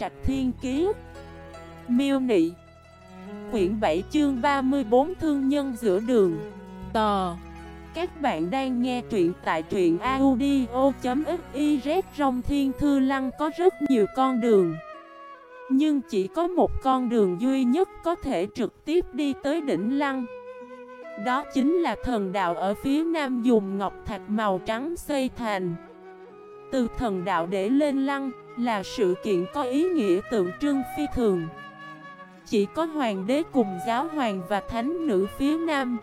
Trạch Thiên Kiế Miêu Nị. Quyển 7 chương 34 Thương nhân giữa đường. Tò. Các bạn đang nghe truyện tại truyện audio.xyz Rồng thiên thư lăng có rất nhiều con đường. Nhưng chỉ có một con đường duy nhất có thể trực tiếp đi tới đỉnh lăng. Đó chính là thần đạo ở phía nam dùng ngọc thạch màu trắng xây thành. Từ thần đạo để lên lăng là sự kiện có ý nghĩa tượng trưng phi thường. Chỉ có hoàng đế cùng giáo hoàng và thánh nữ phía nam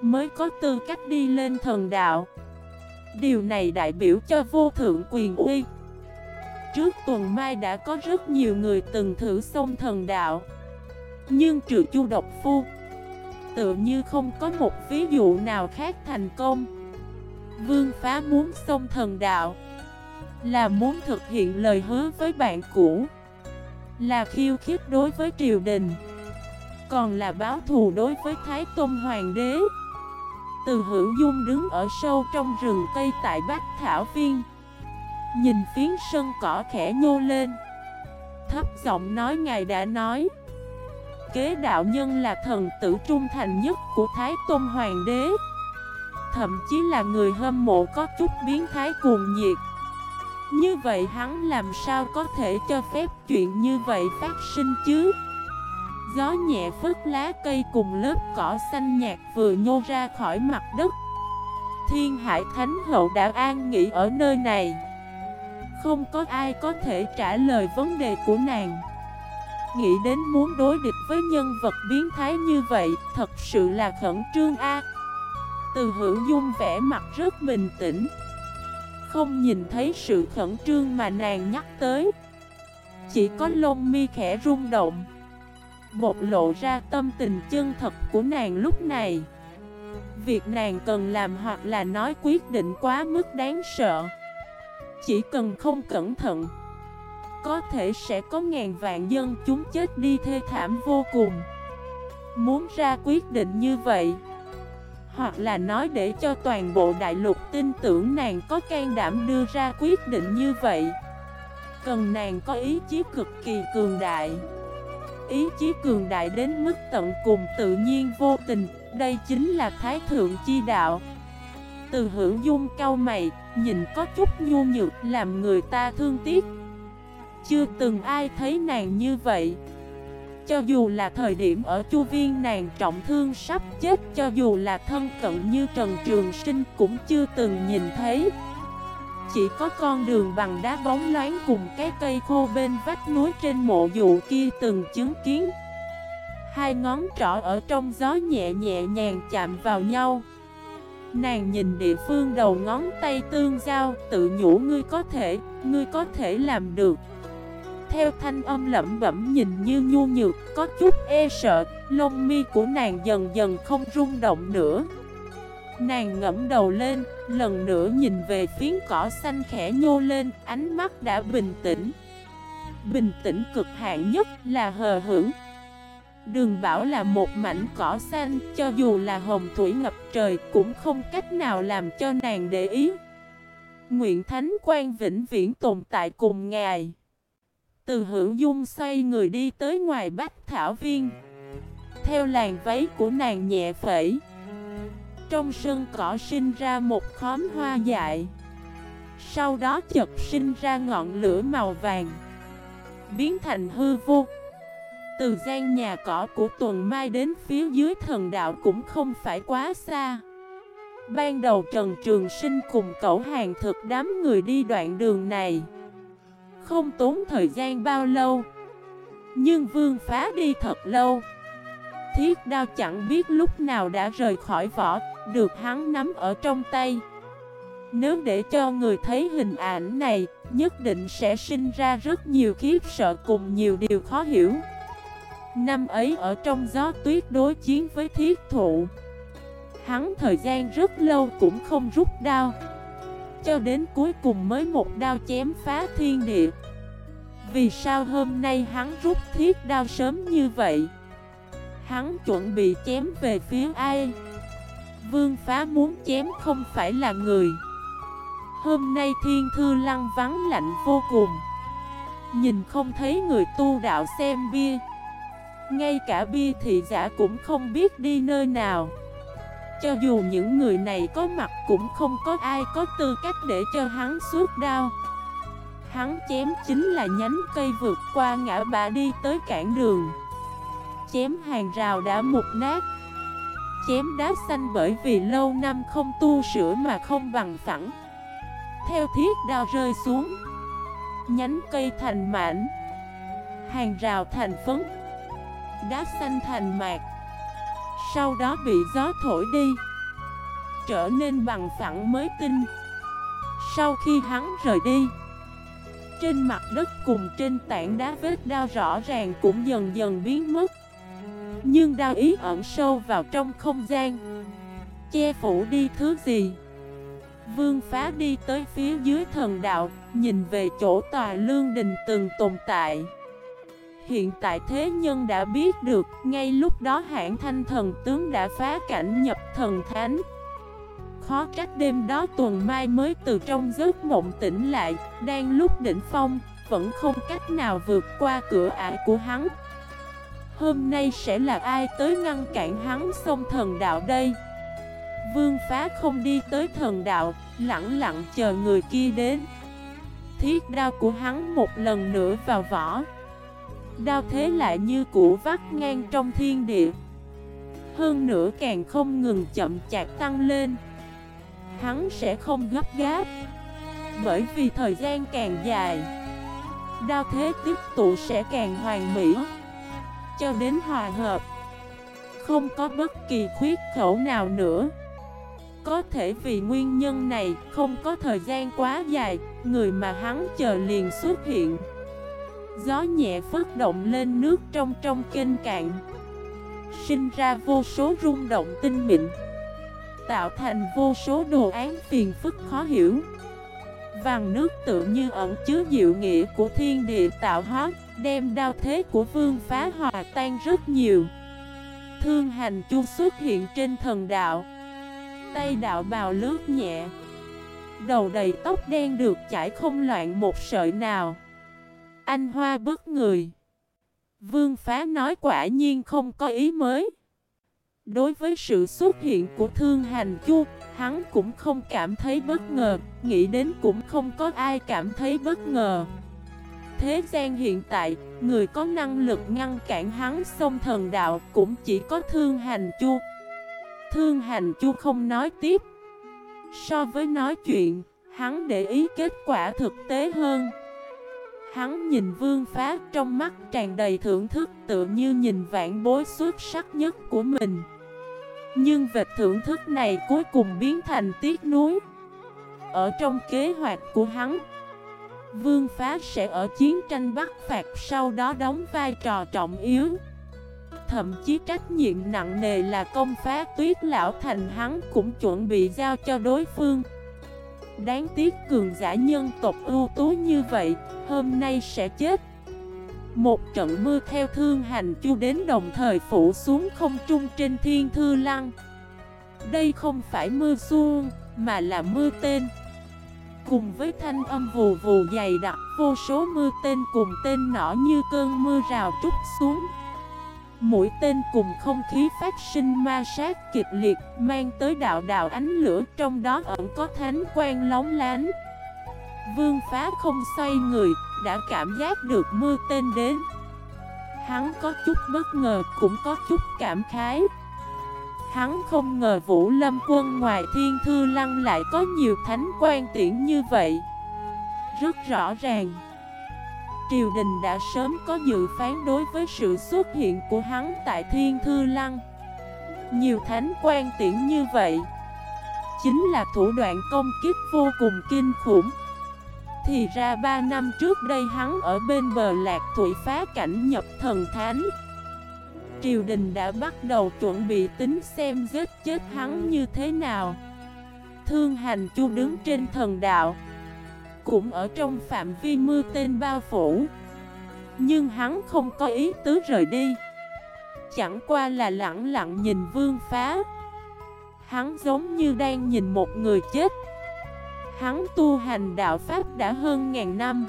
Mới có tư cách đi lên thần đạo. Điều này đại biểu cho vô thượng quyền uy. Trước tuần mai đã có rất nhiều người từng thử xông thần đạo, Nhưng trừ chu độc phu, Tự như không có một ví dụ nào khác thành công. Vương phá muốn xông thần đạo là muốn thực hiện lời hứa với bạn cũ, Là khiêu khích đối với triều đình, Còn là báo thù đối với Thái Tôn Hoàng đế. Từ hữu dung đứng ở sâu trong rừng cây tại Bách Thảo Viên, Nhìn phiến sân cỏ khẽ nhô lên, Thấp giọng nói ngài đã nói, Kế đạo nhân là thần tử trung thành nhất của Thái Tôn Hoàng đế, Thậm chí là người hâm mộ có chút biến thái cuồng nhiệt như vậy hắn làm sao có thể cho phép chuyện như vậy phát sinh chứ? Gió nhẹ phất lá cây cùng lớp cỏ xanh nhạt vừa nhô ra khỏi mặt đất. Thiên Hải Thánh Hậu đã an nghỉ ở nơi này. Không có ai có thể trả lời vấn đề của nàng. Nghĩ đến muốn đối địch với nhân vật biến thái như vậy, Thật sự là khẩn trương a. Từ hữu dung vẻ mặt rất bình tĩnh không nhìn thấy sự khẩn trương mà nàng nhắc tới. Chỉ có lông mi khẽ rung động, Bộc lộ ra tâm tình chân thật của nàng lúc này. Việc nàng cần làm hoặc là nói quyết định quá mức đáng sợ. Chỉ cần không cẩn thận, Có thể sẽ có ngàn vạn dân chúng chết đi thê thảm vô cùng. Muốn ra quyết định như vậy hoặc là nói để cho toàn bộ đại lục tin tưởng nàng có can đảm đưa ra quyết định như vậy. Cần nàng có ý chí cực kỳ cường đại. Ý chí cường đại đến mức tận cùng tự nhiên vô tình, Đây chính là Thái Thượng Chi Đạo. Từ hữu dung cao mày, Nhìn có chút nhu nhược, làm người ta thương tiếc. Chưa từng ai thấy nàng như vậy cho dù là thời điểm ở chu viên nàng trọng thương sắp chết Cho dù là thân cận như Trần Trường Sinh cũng chưa từng nhìn thấy. Chỉ có con đường bằng đá bóng loáng cùng cái cây khô bên vách núi trên mộ dụ kia từng chứng kiến. Hai ngón trỏ ở trong gió nhẹ nhẹ nhàng chạm vào nhau. Nàng nhìn địa phương đầu ngón tay tương giao Tự nhủ ngươi có thể, ngươi có thể làm được theo thanh âm lẩm bẩm nhìn như nhu nhược, có chút e sợ, lông mi của nàng dần dần không rung động nữa. Nàng ngẫm đầu lên, lần nữa nhìn về phiến cỏ xanh khẽ nhô lên, ánh mắt đã bình tĩnh. Bình tĩnh cực hạn nhất là hờ hững. Đường bảo là một mảnh cỏ xanh, cho dù là hồng thủy ngập trời cũng không cách nào làm cho nàng để ý. Nguyện Thánh quan vĩnh viễn tồn tại cùng ngài. Từ hữu dung xoay người đi tới ngoài bách thảo viên. Theo làn váy của nàng nhẹ phẩy. Trong sân cỏ sinh ra một khóm hoa dại. Sau đó chật sinh ra ngọn lửa màu vàng. Biến thành hư vô. Từ gian nhà cỏ của tuần mai đến phía dưới thần đạo cũng không phải quá xa. Ban đầu Trần Trường Sinh cùng cậu hàng thực đám người đi đoạn đường này không tốn thời gian bao lâu. Nhưng vương phá đi thật lâu. Thiết đao chẳng biết lúc nào đã rời khỏi vỏ, Được hắn nắm ở trong tay. Nếu để cho người thấy hình ảnh này, Nhất định sẽ sinh ra rất nhiều khiếp sợ cùng nhiều điều khó hiểu. Năm ấy ở trong gió tuyết đối chiến với thiết thụ, Hắn thời gian rất lâu cũng không rút đao cho đến cuối cùng mới một đao chém phá thiên địa. Vì sao hôm nay hắn rút thiết đao sớm như vậy? Hắn chuẩn bị chém về phía ai? Vương phá muốn chém không phải là người. Hôm nay thiên thư lăng vắng lạnh vô cùng. Nhìn không thấy người tu đạo xem bia. Ngay cả bia thị giả cũng không biết đi nơi nào. Cho dù những người này có mặt cũng không có ai có tư cách để cho hắn suốt đau Hắn chém chính là nhánh cây vượt qua ngã bà đi tới cản đường. Chém hàng rào đã mục nát. Chém đá xanh bởi vì lâu năm không tu sửa mà không bằng phẳng. Theo thiết đao rơi xuống. Nhánh cây thành mảnh. Hàng rào thành phấn. Đá xanh thành mạc. Sau đó bị gió thổi đi. Trở nên bằng phẳng mới tinh. Sau khi hắn rời đi, Trên mặt đất cùng trên tảng đá vết đao rõ ràng cũng dần dần biến mất. Nhưng đao ý ẩn sâu vào trong không gian. Che phủ đi thứ gì? Vương phá đi tới phía dưới thần đạo, Nhìn về chỗ tòa lương đình từng tồn tại. Hiện tại thế nhân đã biết được, Ngay lúc đó hãng thanh thần tướng đã phá cảnh nhập thần thánh. Khó trách đêm đó tuần mai mới từ trong giấc mộng tỉnh lại, Đang lúc đỉnh phong, Vẫn không cách nào vượt qua cửa ải của hắn. Hôm nay sẽ là ai tới ngăn cản hắn xông thần đạo đây? Vương phá không đi tới thần đạo Lặng lặng chờ người kia đến. Thiết đao của hắn một lần nữa vào vỏ. Đao thế lại như củ vắt ngang trong thiên địa. Hơn nữa càng không ngừng chậm chạp tăng lên. Hắn sẽ không gấp gáp. Bởi vì thời gian càng dài Đao thế tiếp tụ sẽ càng hoàn mỹ. Cho đến hòa hợp Không có bất kỳ khuyết khẩu nào nữa. Có thể vì nguyên nhân này, không có thời gian quá dài, người mà hắn chờ liền xuất hiện. Gió nhẹ phất động lên nước trong trong kênh cạn. Sinh ra vô số rung động tinh mịn. Tạo thành vô số đồ án phiền phức khó hiểu. Vàng nước tự như ẩn chứa diệu nghĩa của thiên địa tạo hóa, Đem đao thế của vương phá hòa tan rất nhiều. Thương hành chu xuất hiện trên thần đạo. Tay đạo bào lướt nhẹ. Đầu đầy tóc đen được chải không loạn một sợi nào. Anh hoa bước người. Vương phá nói quả nhiên không có ý mới. Đối với sự xuất hiện của thương hành chu, Hắn cũng không cảm thấy bất ngờ, Nghĩ đến cũng không có ai cảm thấy bất ngờ. Thế gian hiện tại, Người có năng lực ngăn cản hắn xông thần đạo Cũng chỉ có thương hành chu. Thương hành chu không nói tiếp. So với nói chuyện, Hắn để ý kết quả thực tế hơn. Hắn nhìn vương phá trong mắt tràn đầy thưởng thức, Tự như nhìn vạn bối xuất sắc nhất của mình. Nhưng vệt thưởng thức này cuối cùng biến thành tiếc nuối. Ở trong kế hoạch của hắn, Vương phá sẽ ở chiến tranh Bắc Phạt sau đó đóng vai trò trọng yếu. Thậm chí trách nhiệm nặng nề là công phá tuyết lão thành hắn cũng chuẩn bị giao cho đối phương. Đáng tiếc cường giả nhân tộc ưu tú như vậy, hôm nay sẽ chết. Một trận mưa theo thương hành chu đến đồng thời phủ xuống không trung trên thiên thư lăng. Đây không phải mưa xuông, mà là mưa tên. Cùng với thanh âm vù vù dày đặc vô số mưa tên cùng tên nỏ như cơn mưa rào trút xuống. Mũi tên cùng không khí phát sinh ma sát kịch liệt, Mang tới đạo đạo ánh lửa, trong đó ẩn có thánh quan lóng lánh. Vương phá không xoay người, Đã cảm giác được mưa tên đến. Hắn có chút bất ngờ, cũng có chút cảm khái. Hắn không ngờ Vũ Lâm quân ngoài thiên thư lăng lại có nhiều thánh quan tiễn như vậy. Rất rõ ràng triều đình đã sớm có dự phán đối với sự xuất hiện của hắn tại Thiên Thư Lăng. Nhiều thánh quan tiễn như vậy, chính là thủ đoạn công kích vô cùng kinh khủng. Thì ra 3 năm trước đây hắn ở bên bờ lạc thủy phá cảnh nhập thần thánh. Triều đình đã bắt đầu chuẩn bị tính xem giết chết hắn như thế nào. Thương hành chu đứng trên thần đạo cũng ở trong phạm vi mưa tên bao phủ. Nhưng hắn không có ý tứ rời đi. Chẳng qua là lặng lặng nhìn vương phá. Hắn giống như đang nhìn một người chết. Hắn tu hành đạo Pháp đã hơn ngàn năm.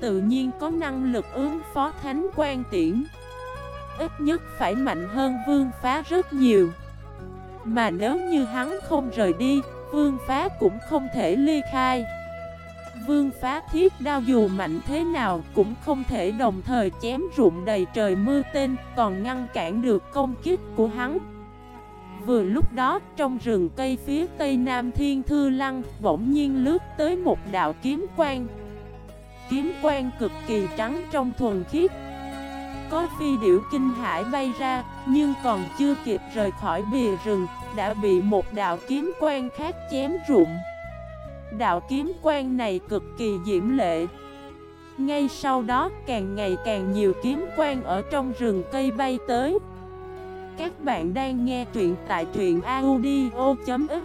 Tự nhiên có năng lực ứng phó thánh quan tiễn. Ít nhất phải mạnh hơn vương phá rất nhiều. Mà nếu như hắn không rời đi, vương phá cũng không thể ly khai. Vương phá thiết đao dù mạnh thế nào cũng không thể đồng thời chém rụng đầy trời mưa tên, Còn ngăn cản được công kích của hắn. Vừa lúc đó, trong rừng cây phía tây nam thiên thư lăng, Bỗng nhiên lướt tới một đạo kiếm quang. Kiếm quang cực kỳ trắng trong thuần khiết. Có phi điểu kinh hải bay ra, Nhưng còn chưa kịp rời khỏi bìa rừng, Đã bị một đạo kiếm quang khác chém rụng. Đạo kiếm quan này cực kỳ diễm lệ. Ngay sau đó, càng ngày càng nhiều kiếm quan ở trong rừng cây bay tới. Các bạn đang nghe truyện tại truyện audio.fif